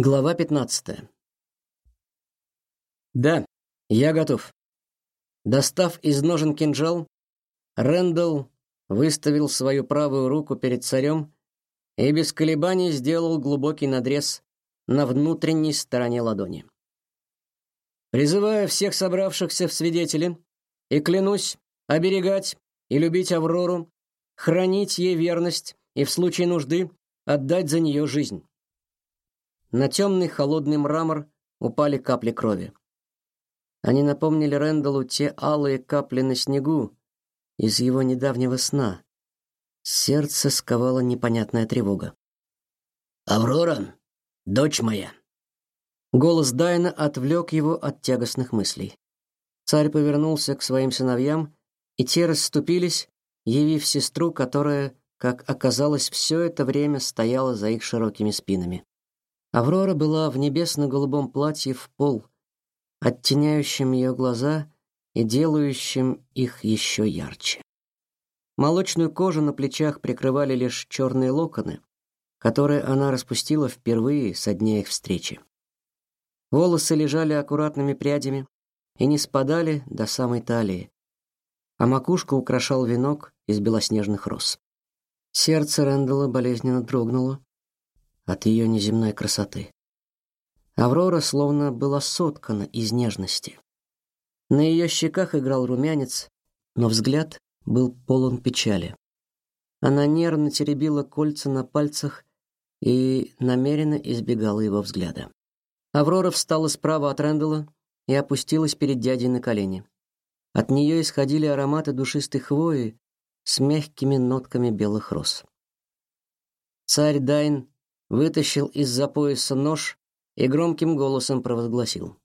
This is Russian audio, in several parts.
Глава 15. Да, я готов. Достав из ножен кинжал, Рэндалл выставил свою правую руку перед царем и без колебаний сделал глубокий надрез на внутренней стороне ладони. Призываю всех собравшихся в свидетели и клянусь оберегать и любить Аврору, хранить ей верность и в случае нужды отдать за нее жизнь. На темный холодный мрамор упали капли крови. Они напомнили Рэндаллу те алые капли на снегу из его недавнего сна. Сердце сковало непонятная тревога. «Аврора, дочь моя!» Голос Дайна отвлек его от тягостных мыслей. Царь повернулся к своим сыновьям, и те расступились, явив сестру, которая, как оказалось, все это время стояла за их широкими спинами. Аврора была в небесно-голубом платье в пол, оттеняющем ее глаза и делающим их еще ярче. Молочную кожу на плечах прикрывали лишь черные локоны, которые она распустила впервые со дня их встречи. Волосы лежали аккуратными прядями и не спадали до самой талии, а макушку украшал венок из белоснежных роз. Сердце Рэндала болезненно дрогнуло, от ее неземной красоты. Аврора словно была соткана из нежности. На ее щеках играл румянец, но взгляд был полон печали. Она нервно теребила кольца на пальцах и намеренно избегала его взгляда. Аврора встала справа от Рэндала и опустилась перед дядей на колени. От нее исходили ароматы душистой хвои с мягкими нотками белых роз. Царь Дайн вытащил из-за пояса нож и громким голосом провозгласил: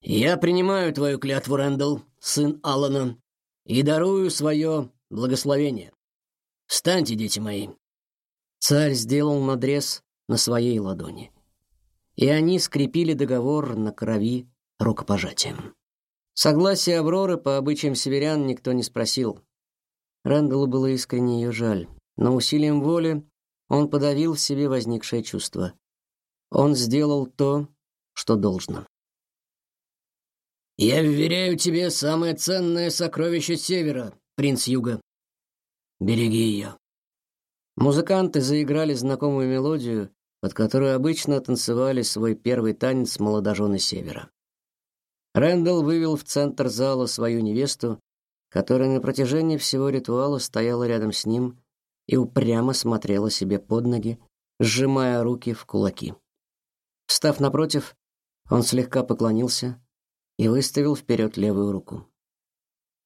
"Я принимаю твою клятву, Рэндалл, сын Алана, и дарую свое благословение. Встаньте, дети мои". Царь сделал надрез на своей ладони, и они скрепили договор на крови рукопожатием. Согласие Авроры по обычаям северян никто не спросил. Рэндаллу было искренне ее жаль, но усилием воли он подавил в себе возникшее чувство. Он сделал то, что должно. Я вверяю тебе самое ценное сокровище Севера, принц Юга. Береги ее. Музыканты заиграли знакомую мелодию, под которую обычно танцевали свой первый танец молодожены Севера. Рэндалл вывел в центр зала свою невесту, которая на протяжении всего ритуала стояла рядом с ним и упрямо смотрела себе под ноги, сжимая руки в кулаки. Встав напротив, он слегка поклонился и выставил вперед левую руку.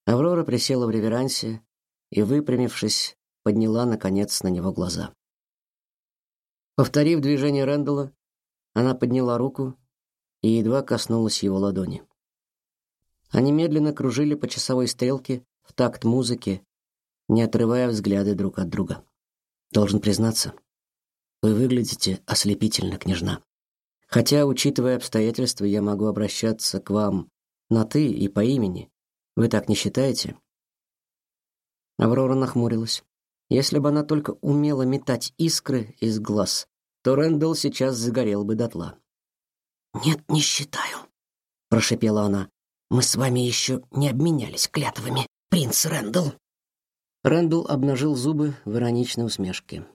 Аврора присела в реверансе и, выпрямившись, подняла наконец на него глаза. Повторив движение Рэндалла, она подняла руку и едва коснулась его ладони. Они медленно кружили по часовой стрелке в такт музыки, не отрывая взгляды друг от друга. Должен признаться, вы выглядите ослепительно, княжна. Хотя, учитывая обстоятельства, я могу обращаться к вам на ты и по имени. Вы так не считаете? Аврора нахмурилась. Если бы она только умела метать искры из глаз, то Рэндалл сейчас загорел бы дотла. Нет, не считаю, прошепела она. Мы с вами еще не обменялись клятвами, принц Рэндалл. Рэндалл обнажил зубы в ироничной усмешке.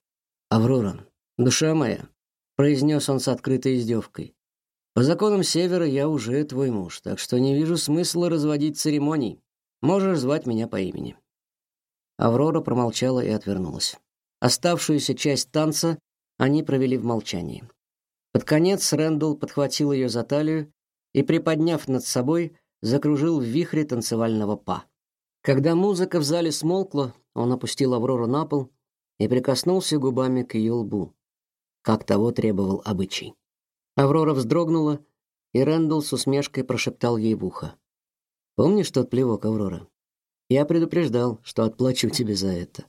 «Аврора, душа моя», — произнес он с открытой издевкой, — «по законам Севера я уже твой муж, так что не вижу смысла разводить церемоний. Можешь звать меня по имени». Аврора промолчала и отвернулась. Оставшуюся часть танца они провели в молчании. Под конец Рэндалл подхватил ее за талию и, приподняв над собой, закружил в вихре танцевального па. Когда музыка в зале смолкла, он опустил Аврору на пол и прикоснулся губами к ее лбу, как того требовал обычай. Аврора вздрогнула, и Рэндалл с усмешкой прошептал ей в ухо: "Помнишь тот плевок, Аврора? Я предупреждал, что отплачу тебе за это".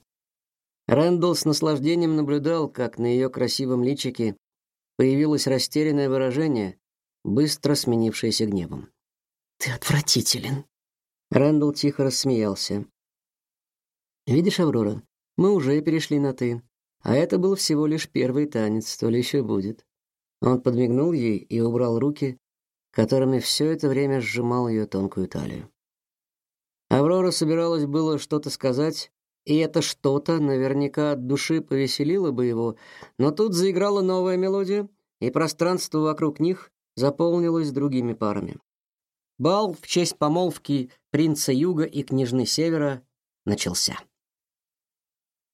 Рэндалл с наслаждением наблюдал, как на ее красивом личике появилось растерянное выражение, быстро сменившееся гневом. "Ты отвратителен", Рэндалл тихо рассмеялся. Видишь, Аврора, мы уже перешли на ты, а это был всего лишь первый танец, то ли еще будет. Он подмигнул ей и убрал руки, которыми все это время сжимал ее тонкую талию. Аврора собиралась было что-то сказать, и это что-то наверняка от души повеселило бы его, но тут заиграла новая мелодия, и пространство вокруг них заполнилось другими парами. Бал в честь помолвки принца Юга и княжны Севера начался.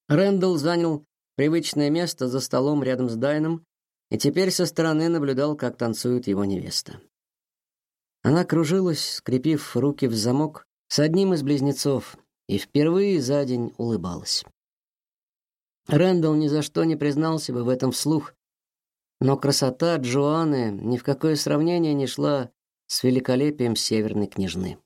Рэндалл занял привычное место за столом рядом с Дайном и теперь со стороны наблюдал, как танцует его невеста. Она кружилась, скрепив руки в замок с одним из близнецов, и впервые за день улыбалась. Рэндалл ни за что не признался бы в этом вслух, но красота Джоанны ни в какое сравнение не шла с великолепием северной княжны.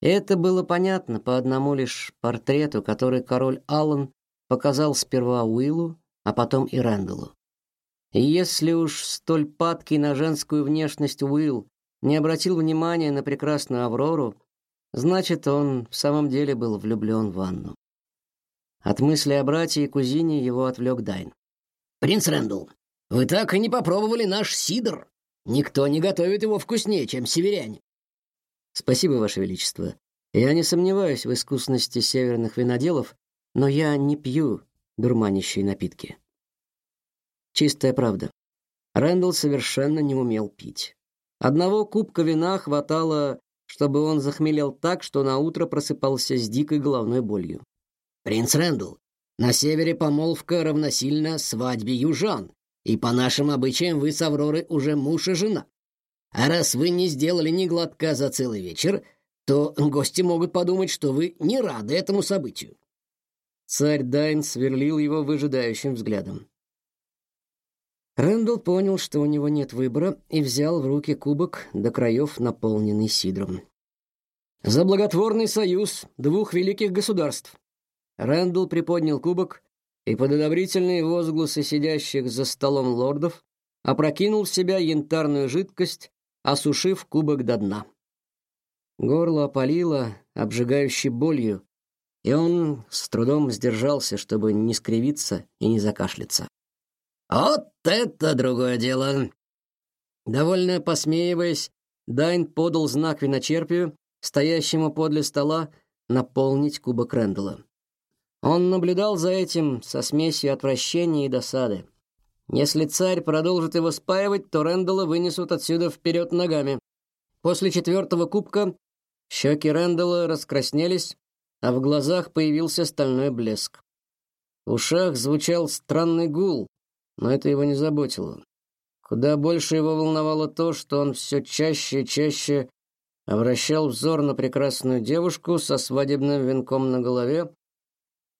Это было понятно по одному лишь портрету, который король Аллан показал сперва Уиллу, а потом и Рэндаллу. Если уж столь падкий на женскую внешность Уилл не обратил внимания на прекрасную Аврору, значит, он в самом деле был влюблен в Анну. От мысли о брате и кузине его отвлек Дайн. «Принц Рэндалл, вы так и не попробовали наш сидр. Никто не готовит его вкуснее, чем северяне». «Спасибо, Ваше Величество. Я не сомневаюсь в искусности северных виноделов, но я не пью дурманящие напитки». Чистая правда. Рэндалл совершенно не умел пить. Одного кубка вина хватало, чтобы он захмелел так, что на утро просыпался с дикой головной болью. Принц Рэндалл, на севере помолвка равносильна свадьбе южан, и по нашим обычаям вы с Авророй уже муж и жена. А раз вы не сделали ни глотка за целый вечер, то гости могут подумать, что вы не рады этому событию. Царь Дайн сверлил его выжидающим взглядом. Рэндалл понял, что у него нет выбора, и взял в руки кубок до краев, наполненный сидром. За благотворный союз двух великих государств. Рэндалл приподнял кубок и под одобрительные возгласы сидящих за столом лордов опрокинул в себя янтарную жидкость, осушив кубок до дна. Горло опалило обжигающей болью, и он с трудом сдержался, чтобы не скривиться и не закашляться. Вот это другое дело. Довольно посмеиваясь, Дайн подал знак виночерпию, стоящему подле стола, наполнить кубок Рэндалла. Он наблюдал за этим со смесью отвращения и досады. Если царь продолжит его спаивать, то Рэндалла вынесут отсюда вперед ногами. После четвертого кубка щеки Рэндалла раскраснелись, а в глазах появился стальной блеск. В ушах звучал странный гул, но это его не заботило. Куда больше его волновало то, что он все чаще и чаще обращал взор на прекрасную девушку со свадебным венком на голове,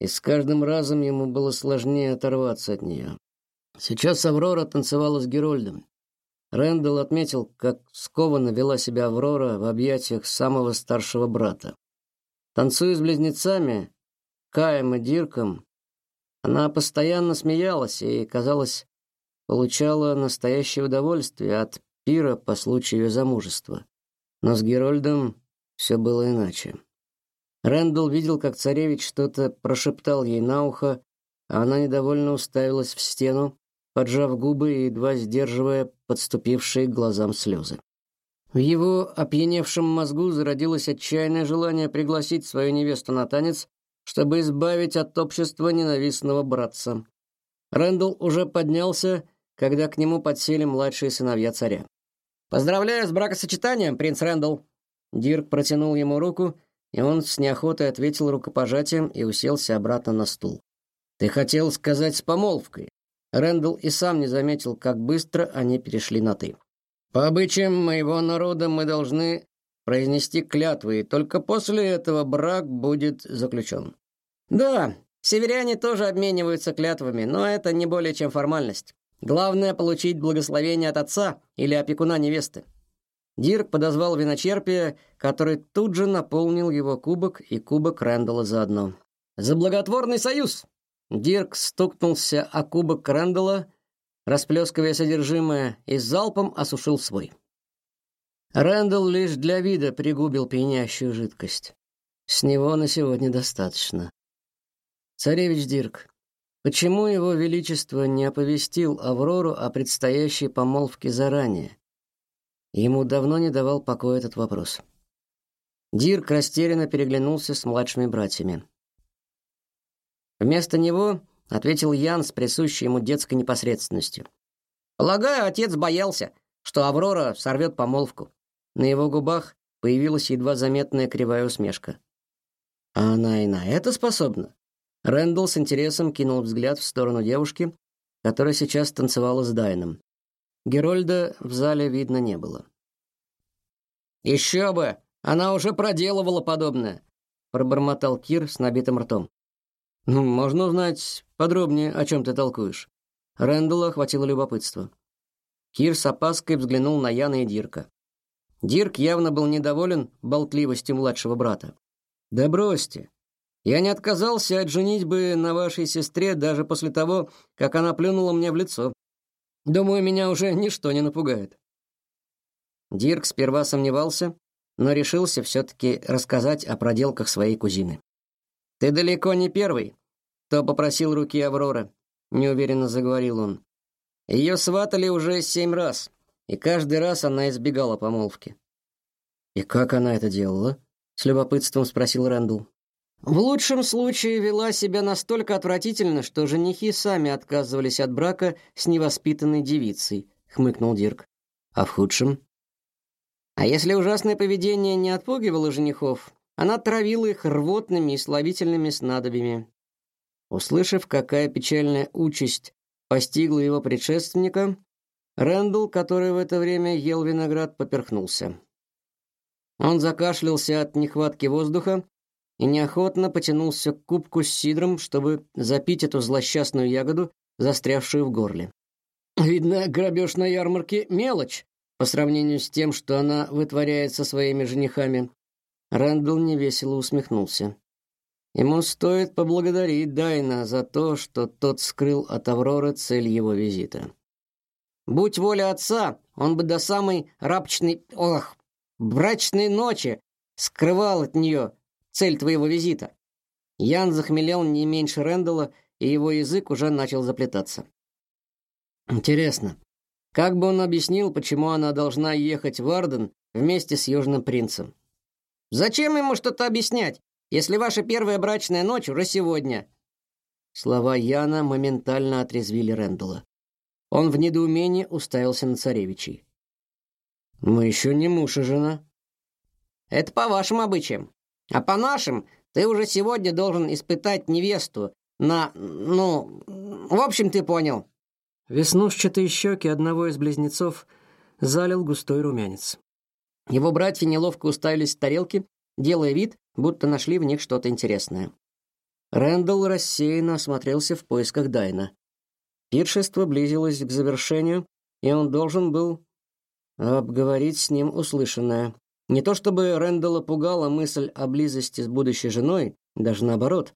и с каждым разом ему было сложнее оторваться от нее. Сейчас Аврора танцевала с Герольдом. Рэндалл отметил, как скованно вела себя Аврора в объятиях самого старшего брата. Танцуя с близнецами, Каем и Дирком, она постоянно смеялась и, казалось, получала настоящее удовольствие от пира по случаю ее замужества. Но с Герольдом все было иначе. Рэндалл видел, как царевич что-то прошептал ей на ухо, а она недовольно уставилась в стену, поджав губы и едва сдерживая подступившие к глазам слезы. В его опьяневшем мозгу зародилось отчаянное желание пригласить свою невесту на танец чтобы избавить от общества ненавистного братца. Рэндалл уже поднялся, когда к нему подсели младшие сыновья царя. Поздравляю с бракосочетанием, принц Рэндалл. Дирк протянул ему руку, и он с неохотой ответил рукопожатием и уселся обратно на стул. Ты хотел сказать с помолвкой. Рэндалл и сам не заметил, как быстро они перешли на ты. По обычаям моего народа мы должны произнести клятвы, и только после этого брак будет заключен. Да, северяне тоже обмениваются клятвами, но это не более чем формальность. Главное получить благословение от отца или опекуна невесты. Дирк подозвал виночерпия, который тут же наполнил его кубок и кубок Рэндалла заодно. За благотворный союз. Дирк стукнулся о кубок Рэндалла, расплескивая содержимое, и залпом осушил свой. Рэндалл лишь для вида пригубил пьянящую жидкость. С него на сегодня достаточно. Царевич Дирк, Почему его величество не оповестил Аврору о предстоящей помолвке заранее? Ему давно не давал покоя этот вопрос. Дирк растерянно переглянулся с младшими братьями. Вместо него ответил Ян с присущей ему детской непосредственностью. Полагаю, отец боялся, что Аврора сорвет помолвку. На его губах появилась едва заметная кривая усмешка. А она и на это способна. Рэндалл с интересом кинул взгляд в сторону девушки, которая сейчас танцевала с Дайном. Герольда в зале видно не было. «Еще бы! Она уже проделывала подобное!» — пробормотал Кир с набитым ртом. «Ну, можно узнать подробнее, о чем ты толкуешь?» Рэндалла охватило любопытство. Кир с опаской взглянул на Яна и Дирка. Дирк явно был недоволен болтливостью младшего брата. «Да бросьте! Я не отказался от женитьбы на вашей сестре даже после того, как она плюнула мне в лицо. Думаю, меня уже ничто не напугает. Дирк сперва сомневался, но решился все таки рассказать о проделках своей кузины. Ты далеко не первый, кто попросил руки Авроры, неуверенно заговорил он. Ее сватали уже семь раз, и каждый раз она избегала помолвки. И как она это делала? с любопытством спросил Рэндл. В лучшем случае вела себя настолько отвратительно, что женихи сами отказывались от брака с невоспитанной девицей, хмыкнул Дирк. А в худшем? А если ужасное поведение не отпугивало женихов, она травила их рвотными и слабительными снадобьями. Услышав, какая печальная участь постигла его предшественника, Рэндалл, который в это время ел виноград, поперхнулся. Он закашлялся от нехватки воздуха и неохотно потянулся к кубку с сидром, чтобы запить эту злосчастную ягоду, застрявшую в горле. Видно, грабеж на ярмарке мелочь по сравнению с тем, что она вытворяет со своими женихами. Рэндалл невесело усмехнулся. Ему стоит поблагодарить Дайна за то, что тот скрыл от Авроры цель его визита. Будь воля отца, он бы до самой рабчной, ох, брачной ночи скрывал от нее цель твоего визита. Ян захмелел не меньше Рендела, и его язык уже начал заплетаться. Интересно, как бы он объяснил, почему она должна ехать в Арден вместе с Южным принцем? Зачем ему что-то объяснять, если ваша первая брачная ночь уже сегодня? Слова Яна моментально отрезвили Рендела. Он в недоумении уставился на царевичей. Мы еще не муж и жена. Это по вашим обычаям. А по нашим, ты уже сегодня должен испытать невесту на, ну, в общем, ты понял. Веснушчатые щеки одного из близнецов залил густой румянец. Его братья неловко уставились в тарелки, делая вид, будто нашли в них что-то интересное. Рэндалл рассеянно осмотрелся в поисках Дайна. Пиршество близилось к завершению, и он должен был обговорить с ним услышанное. Не то чтобы Рэндалла пугала мысль о близости с будущей женой, даже наоборот.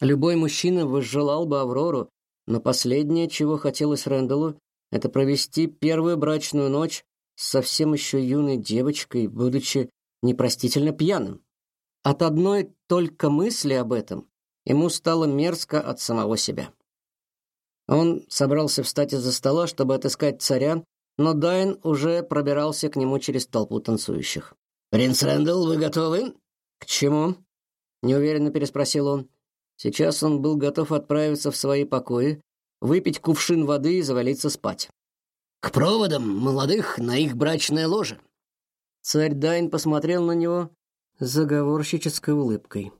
Любой мужчина возжелал бы Аврору, но последнее, чего хотелось Рэндаллу, это провести первую брачную ночь с совсем еще юной девочкой, будучи непростительно пьяным. От одной только мысли об этом ему стало мерзко от самого себя. Он собрался встать из-за стола, чтобы отыскать царя, но Дайн уже пробирался к нему через толпу танцующих. «Принц Рэндалл, вы готовы?» «К чему?» — неуверенно переспросил он. Сейчас он был готов отправиться в свои покои, выпить кувшин воды и завалиться спать. «К проводам молодых на их брачное ложе». Царь Дайн посмотрел на него заговорщической улыбкой.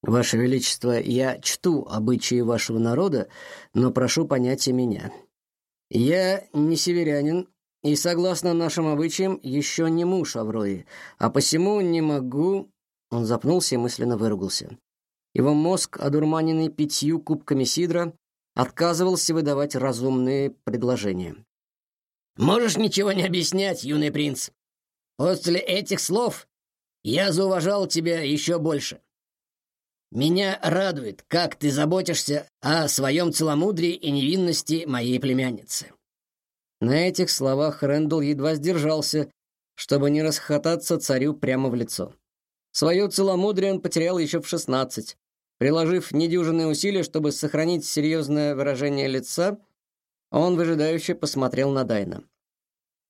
«Ваше Величество, я чту обычаи вашего народа, но прошу понять и меня. Я не северянин и, согласно нашим обычаям, еще не муж Аврои, а посему не могу...» Он запнулся и мысленно выругался. Его мозг, одурманенный пятью кубками сидра, отказывался выдавать разумные предложения. «Можешь ничего не объяснять, юный принц. После этих слов я зауважал тебя еще больше. Меня радует, как ты заботишься о своем целомудрии и невинности моей племянницы. На этих словах Рэндалл едва сдержался, чтобы не расхохотаться царю прямо в лицо. Свое целомудрие он потерял еще в шестнадцать, Приложив недюжинные усилия, чтобы сохранить серьезное выражение лица, он выжидающе посмотрел на Дайна.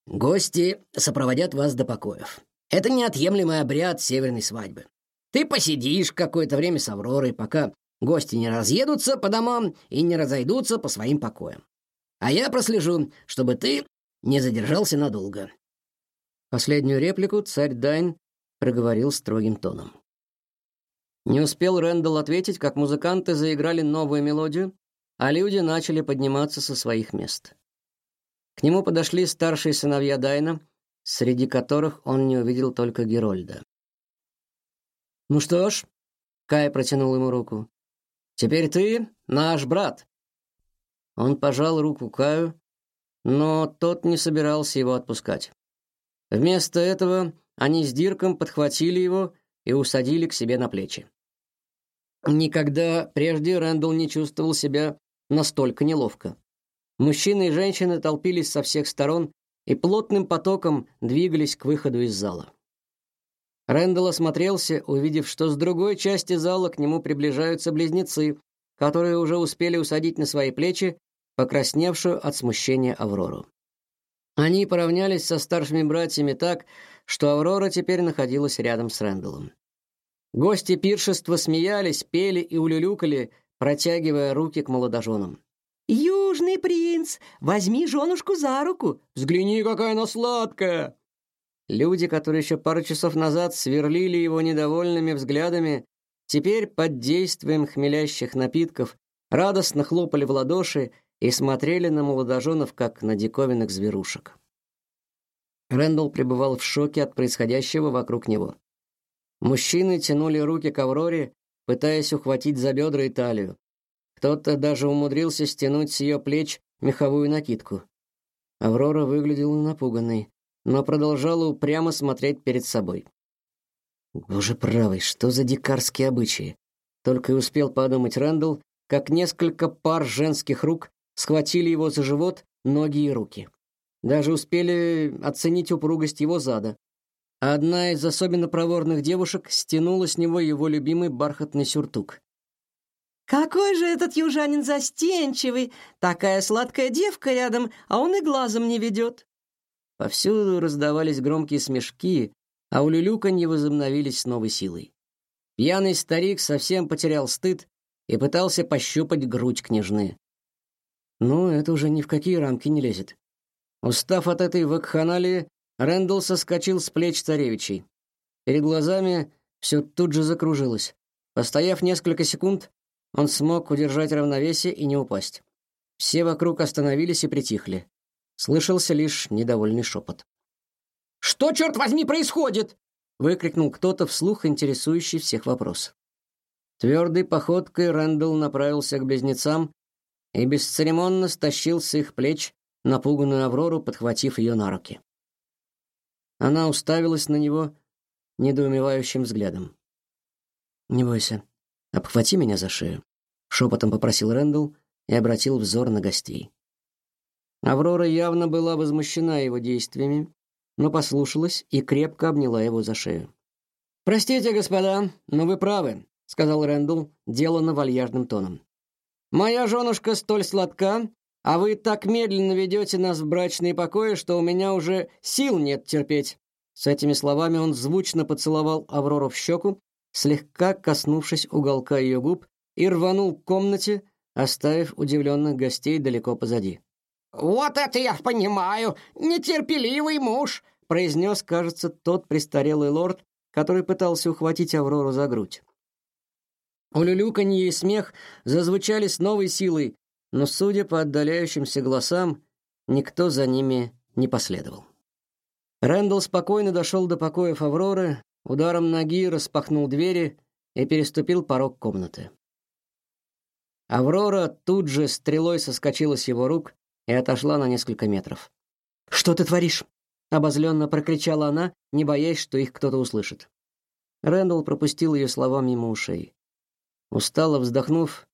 Гости сопроводят вас до покоев. Это неотъемлемый обряд северной свадьбы. Ты посидишь какое-то время с Авророй, пока гости не разъедутся по домам и не разойдутся по своим покоям. А я прослежу, чтобы ты не задержался надолго. Последнюю реплику царь Дайн проговорил строгим тоном. Не успел Рэндалл ответить, как музыканты заиграли новую мелодию, а люди начали подниматься со своих мест. К нему подошли старшие сыновья Дайна, среди которых он не увидел только Герольда. «Ну что ж», — Кай протянул ему руку, — «теперь ты наш брат». Он пожал руку Каю, но тот не собирался его отпускать. Вместо этого они с Дирком подхватили его и усадили к себе на плечи. Никогда прежде Рэндалл не чувствовал себя настолько неловко. Мужчины и женщины толпились со всех сторон и плотным потоком двигались к выходу из зала. Рэндалл осмотрелся, увидев, что с другой части зала к нему приближаются близнецы, которые уже успели усадить на свои плечи покрасневшую от смущения Аврору. Они поравнялись со старшими братьями так, что Аврора теперь находилась рядом с Рэндаллом. Гости пиршества смеялись, пели и улюлюкали, протягивая руки к молодоженам. «Южный принц, возьми женушку за руку! Взгляни, какая она сладкая!» Люди, которые еще пару часов назад сверлили его недовольными взглядами, теперь под действием хмелящих напитков радостно хлопали в ладоши и смотрели на молодоженов, как на диковинных зверушек. Рэндалл пребывал в шоке от происходящего вокруг него. Мужчины тянули руки к Авроре, пытаясь ухватить за бедра и талию. Кто-то даже умудрился стянуть с ее плеч меховую накидку. Аврора выглядела напуганной, но продолжала упрямо смотреть перед собой. Боже правый, что за дикарские обычаи? Только и успел подумать Рэндалл, как несколько пар женских рук схватили его за живот, ноги и руки. Даже успели оценить упругость его зада. Одна из особенно проворных девушек стянула с него его любимый бархатный сюртук. Какой же этот южанин застенчивый! Такая сладкая девка рядом, а он и глазом не ведет!» Повсюду раздавались громкие смешки, а улюлюканье возобновились с новой силой. Пьяный старик совсем потерял стыд и пытался пощупать грудь княжны. Но это уже ни в какие рамки не лезет. Устав от этой вакханалии, Рэндалл соскочил с плеч царевичей. Перед глазами все тут же закружилось. Постояв несколько секунд, он смог удержать равновесие и не упасть. Все вокруг остановились и притихли. Слышался лишь недовольный шепот. «Что, черт возьми, происходит?» — выкрикнул кто-то вслух, интересующий всех вопрос. Твердой походкой Рэндалл направился к близнецам и бесцеремонно стащил с их плеч напуганную Аврору, подхватив ее на руки. Она уставилась на него недоумевающим взглядом. «Не бойся, обхвати меня за шею», — шепотом попросил Рэндалл и обратил взор на гостей. Аврора явно была возмущена его действиями, но послушалась и крепко обняла его за шею. «Простите, господа, но вы правы», — сказал Рэндалл, деланно вальяжным тоном. «Моя женушка столь сладка, а вы так медленно ведете нас в брачные покои, что у меня уже сил нет терпеть. С этими словами он звучно поцеловал Аврору в щеку, слегка коснувшись уголка ее губ, и рванул к комнате, оставив удивленных гостей далеко позади. «Вот это я понимаю! Нетерпеливый муж!» произнес, кажется, тот престарелый лорд, который пытался ухватить Аврору за грудь. Улюлюканье и смех зазвучали с новой силой, но, судя по отдаляющимся голосам, никто за ними не последовал. Рэндалл спокойно дошел до покоев Авроры, ударом ноги распахнул двери и переступил порог комнаты. Аврора тут же стрелой соскочила с его рук и отошла на несколько метров. «Что ты творишь?» — обозленно прокричала она, не боясь, что их кто-то услышит. Рэндалл пропустил ее слова мимо ушей. Устало вздохнув,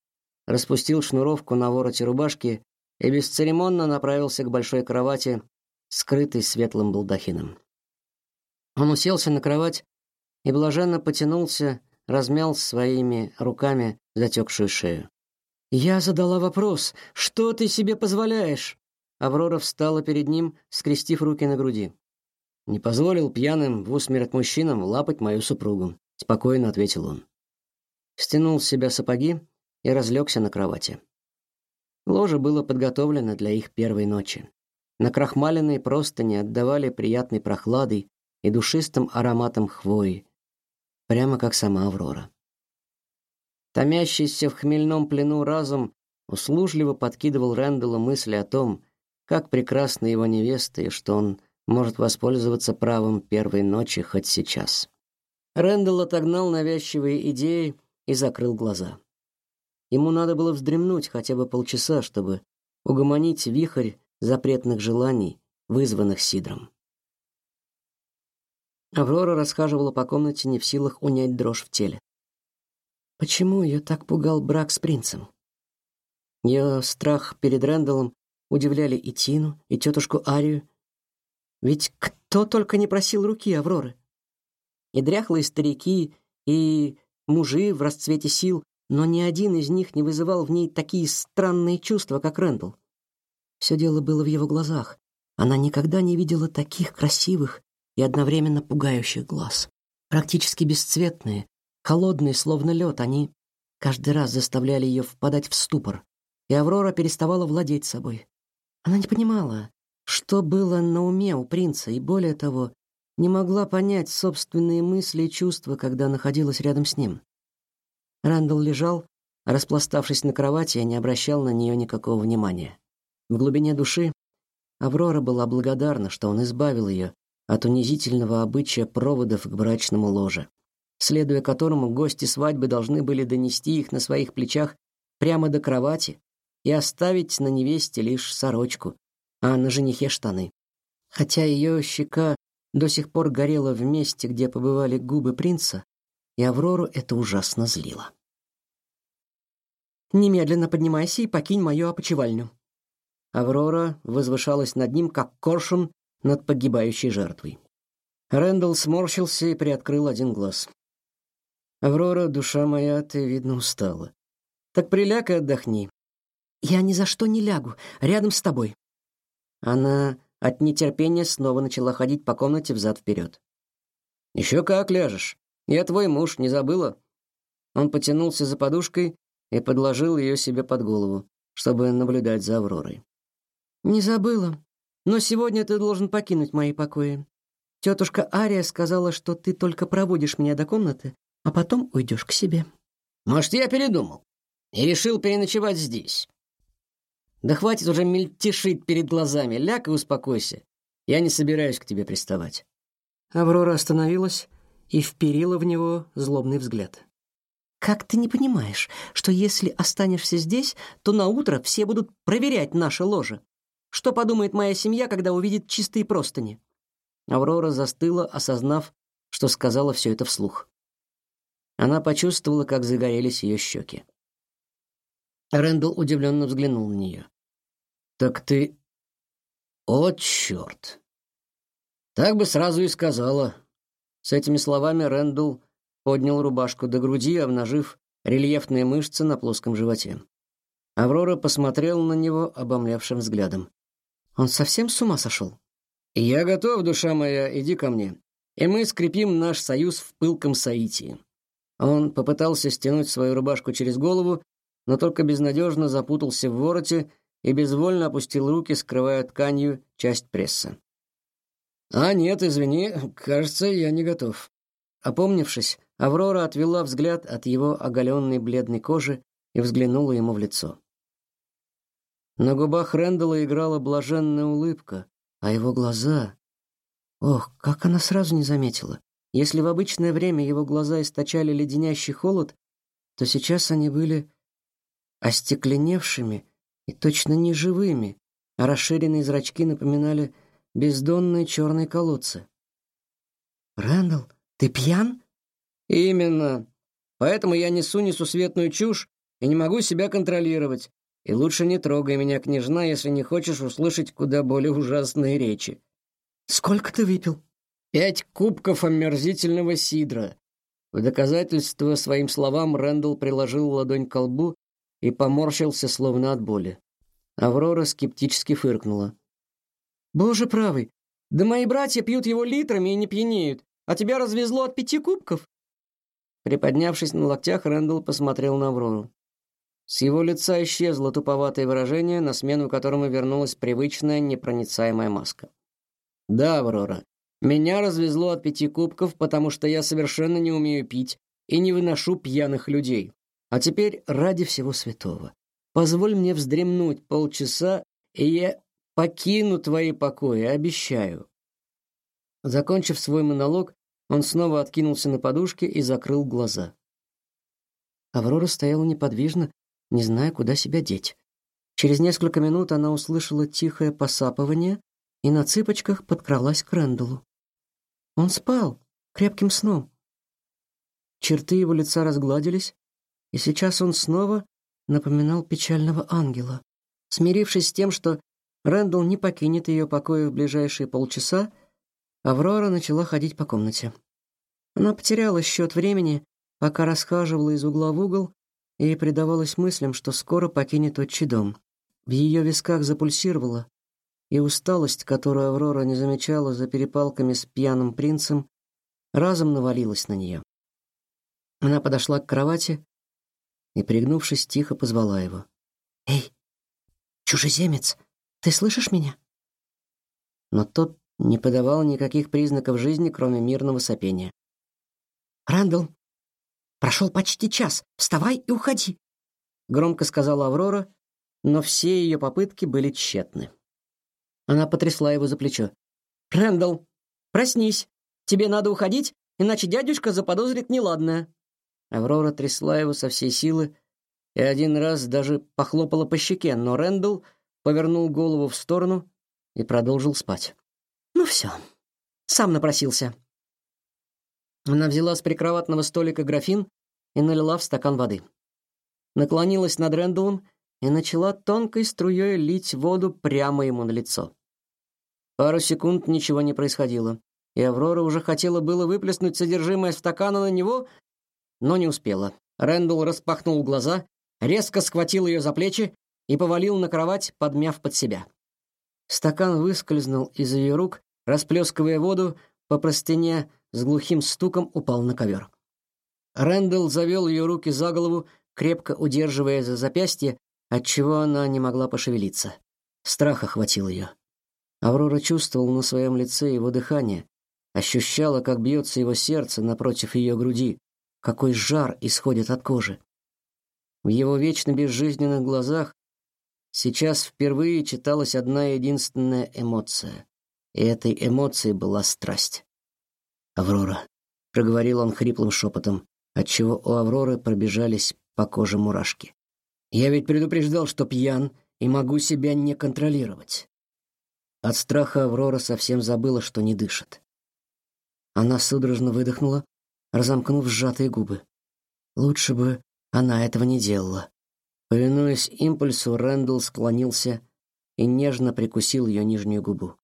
распустил шнуровку на вороте рубашки и бесцеремонно направился к большой кровати, скрытой светлым балдахином. Он уселся на кровать и блаженно потянулся, размял своими руками затекшую шею. Я задала вопрос: "Что ты себе позволяешь?" Аврора встала перед ним, скрестив руки на груди. Не позволил пьяным в усмерть мужчинам лапать мою супругу, спокойно ответил он. Стянул с себя сапоги и разлегся на кровати. Ложе было подготовлено для их первой ночи. Накрахмаленные простыни отдавали приятной прохладой и душистым ароматом хвои, прямо как сама Аврора. Томящийся в хмельном плену разум услужливо подкидывал Рэндаллу мысли о том, как прекрасна его невеста и что он может воспользоваться правом первой ночи хоть сейчас. Рэндалл отогнал навязчивые идеи и закрыл глаза. Ему надо было вздремнуть хотя бы полчаса, чтобы угомонить вихрь запретных желаний, вызванных сидром. Аврора расхаживала по комнате, не в силах унять дрожь в теле. Почему ее так пугал брак с принцем? Ее страх перед Рэндаллом удивляли и Тину, и тетушку Арию. Ведь кто только не просил руки Авроры. И дряхлые старики, и мужи в расцвете сил, но ни один из них не вызывал в ней такие странные чувства, как Рэндалл. Все дело было в его глазах. Она никогда не видела таких красивых и одновременно пугающих глаз. Практически бесцветные, холодные, словно лед, они каждый раз заставляли ее впадать в ступор, и Аврора переставала владеть собой. Она не понимала, что было на уме у принца, и более того, не могла понять собственные мысли и чувства, когда находилась рядом с ним. Рэндалл лежал, распластавшись на кровати, и не обращал на нее никакого внимания. В глубине души Аврора была благодарна, что он избавил ее от унизительного обычая проводов к брачному ложе, следуя которому гости свадьбы должны были донести их на своих плечах прямо до кровати и оставить на невесте лишь сорочку, а на женихе штаны. Хотя ее щека до сих пор горела в месте, где побывали губы принца, и Аврору это ужасно злило. Немедленно поднимайся и покинь мою опочивальню. Аврора возвышалась над ним, как коршун над погибающей жертвой. Рэндалл сморщился и приоткрыл один глаз. Аврора, душа моя, ты видно устала. Так приляг и отдохни. Я ни за что не лягу рядом с тобой. Она от нетерпения снова начала ходить по комнате взад вперед. Еще как ляжешь. Я твой муж, не забыла? Он потянулся за подушкой и подложил ее себе под голову, чтобы наблюдать за Авророй. Не забыла. Но сегодня ты должен покинуть мои покои. Тетушка Ария сказала, что ты только проводишь меня до комнаты, а потом уйдешь к себе. Может, я передумал и решил переночевать здесь. Да хватит уже мельтешить перед глазами, ляг и успокойся. Я не собираюсь к тебе приставать. Аврора остановилась и вперила в него злобный взгляд. Как ты не понимаешь, что если останешься здесь, то на утро все будут проверять наше ложе? Что подумает моя семья, когда увидит чистые простыни? Аврора застыла, осознав, что сказала все это вслух. Она почувствовала, как загорелись ее щеки. Рэндалл удивленно взглянул на нее. «Так ты... О, черт! Так бы сразу и сказала». С этими словами Рэндалл поднял рубашку до груди, обнажив рельефные мышцы на плоском животе. Аврора посмотрела на него обомлевшим взглядом. «Он совсем с ума сошел?» «Я готов, душа моя, иди ко мне, и мы скрепим наш союз в пылком соитии». Он попытался стянуть свою рубашку через голову, но только безнадежно запутался в вороте и безвольно опустил руки, скрывая тканью часть пресса. «А нет, извини, кажется, я не готов». Опомнившись, Аврора отвела взгляд от его оголенной бледной кожи и взглянула ему в лицо. На губах Рэндалла играла блаженная улыбка, а его глаза... Ох, как она сразу не заметила. Если в обычное время его глаза источали леденящий холод, то сейчас они были остекленевшими и точно не живыми, а расширенные зрачки напоминали бездонные черные колодцы. «Рэндалл, ты пьян?» «Именно. Поэтому я несу несусветную чушь и не могу себя контролировать. И лучше не трогай меня, княжна, если не хочешь услышать куда более ужасные речи». «Сколько ты выпил?» «Пять кубков омерзительного сидра. В доказательство своим словам Рэндалл приложил ладонь к колбу и поморщился, словно от боли. Аврора скептически фыркнула. «Боже правый, да мои братья пьют его литрами и не пьянеют, а тебя развезло от пяти кубков?» Приподнявшись на локтях, Рэндалл посмотрел на Аврору. С его лица исчезло туповатое выражение, на смену которому вернулась привычная непроницаемая маска. «Да, Аврора, меня развезло от пяти кубков, потому что я совершенно не умею пить и не выношу пьяных людей. А теперь, ради всего святого, позволь мне вздремнуть полчаса, и я покину твои покои, обещаю. Закончив свой монолог, он снова откинулся на подушке и закрыл глаза. Аврора стояла неподвижно, не зная, куда себя деть. Через несколько минут она услышала тихое посапывание и на цыпочках подкралась к Рэндаллу. Он спал крепким сном. Черты его лица разгладились, и сейчас он снова напоминал печального ангела. Смирившись с тем, что Рэндалл не покинет ее покои в ближайшие полчаса, Аврора начала ходить по комнате. Она потеряла счет времени, пока расхаживала из угла в угол и предавалась мыслям, что скоро покинет отчий дом. В ее висках запульсировало, и усталость, которую Аврора не замечала за перепалками с пьяным принцем, разом навалилась на нее. Она подошла к кровати и, пригнувшись, тихо позвала его. «Эй, чужеземец, ты слышишь меня?» Но тот не подавал никаких признаков жизни, кроме мирного сопения. «Рэндалл, прошел почти час. Вставай и уходи!» Громко сказала Аврора, но все ее попытки были тщетны. Она потрясла его за плечо. «Рэндалл, проснись! Тебе надо уходить, иначе дядюшка заподозрит неладное!» Аврора трясла его со всей силы и один раз даже похлопала по щеке, но Рэндалл повернул голову в сторону и продолжил спать. Ну все, сам напросился. Она взяла с прикроватного столика графин и налила в стакан воды. Наклонилась над Рэндаллом и начала тонкой струей лить воду прямо ему на лицо. Пару секунд ничего не происходило, и Аврора уже хотела было выплеснуть содержимое стакана на него, но не успела. Рэндалл распахнул глаза, резко схватил ее за плечи и повалил на кровать, подмяв под себя. Стакан выскользнул из ее рук расплескивая воду по простыне, с глухим стуком упал на ковер. Рэндалл завел ее руки за голову, крепко удерживая за запястье, отчего она не могла пошевелиться. Страх охватил ее. Аврора чувствовала на своем лице его дыхание, ощущала, как бьется его сердце напротив ее груди, какой жар исходит от кожи. В его вечно безжизненных глазах сейчас впервые читалась одна единственная эмоция и этой эмоцией была страсть. «Аврора», — проговорил он хриплым шепотом, отчего у Авроры пробежались по коже мурашки. «Я ведь предупреждал, что пьян и могу себя не контролировать». От страха Аврора совсем забыла, что не дышит. Она судорожно выдохнула, разомкнув сжатые губы. Лучше бы она этого не делала. Повинуясь импульсу, Рэндалл склонился и нежно прикусил ее нижнюю губу.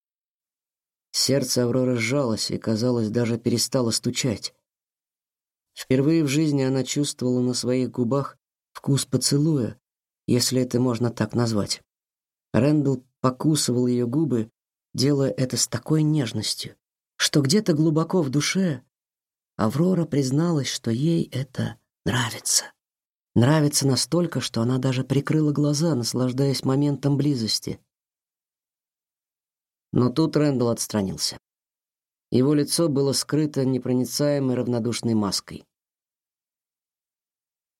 Сердце Авроры сжалось и, казалось, даже перестало стучать. Впервые в жизни она чувствовала на своих губах вкус поцелуя, если это можно так назвать. Рэндалл покусывал ее губы, делая это с такой нежностью, что где-то глубоко в душе Аврора призналась, что ей это нравится. Нравится настолько, что она даже прикрыла глаза, наслаждаясь моментом близости. Но тут Рэндалл отстранился. Его лицо было скрыто непроницаемой равнодушной маской.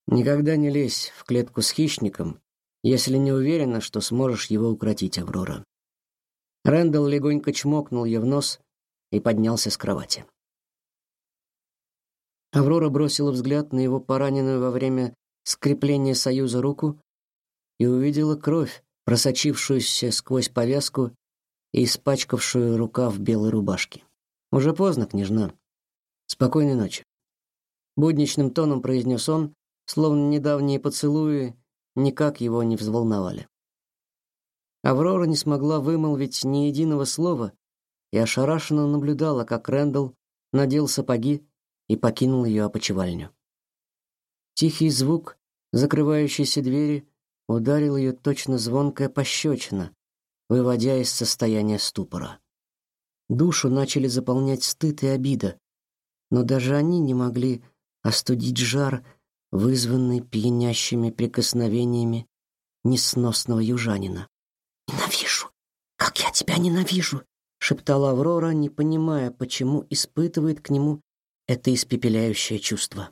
Никогда не лезь в клетку с хищником, если не уверена, что сможешь его укротить, Аврора. Рэндалл легонько чмокнул ее в нос и поднялся с кровати. Аврора бросила взгляд на его пораненную во время скрепления союза руку и увидела кровь, просочившуюся сквозь повязку и испачкавшую рукав белой рубашки. Уже поздно, княжна. Спокойной ночи. Будничным тоном произнес он, словно недавние поцелуи никак его не взволновали. Аврора не смогла вымолвить ни единого слова и ошарашенно наблюдала, как Рэндалл надел сапоги и покинул ее опочивальню. Тихий звук закрывающейся двери ударил ее точно звонкая пощечина, выводя из состояния ступора. Душу начали заполнять стыд и обида, но даже они не могли остудить жар, вызванный пьянящими прикосновениями несносного южанина. «Ненавижу! Как я тебя ненавижу!» — шептала Аврора, не понимая, почему испытывает к нему это испепеляющее чувство.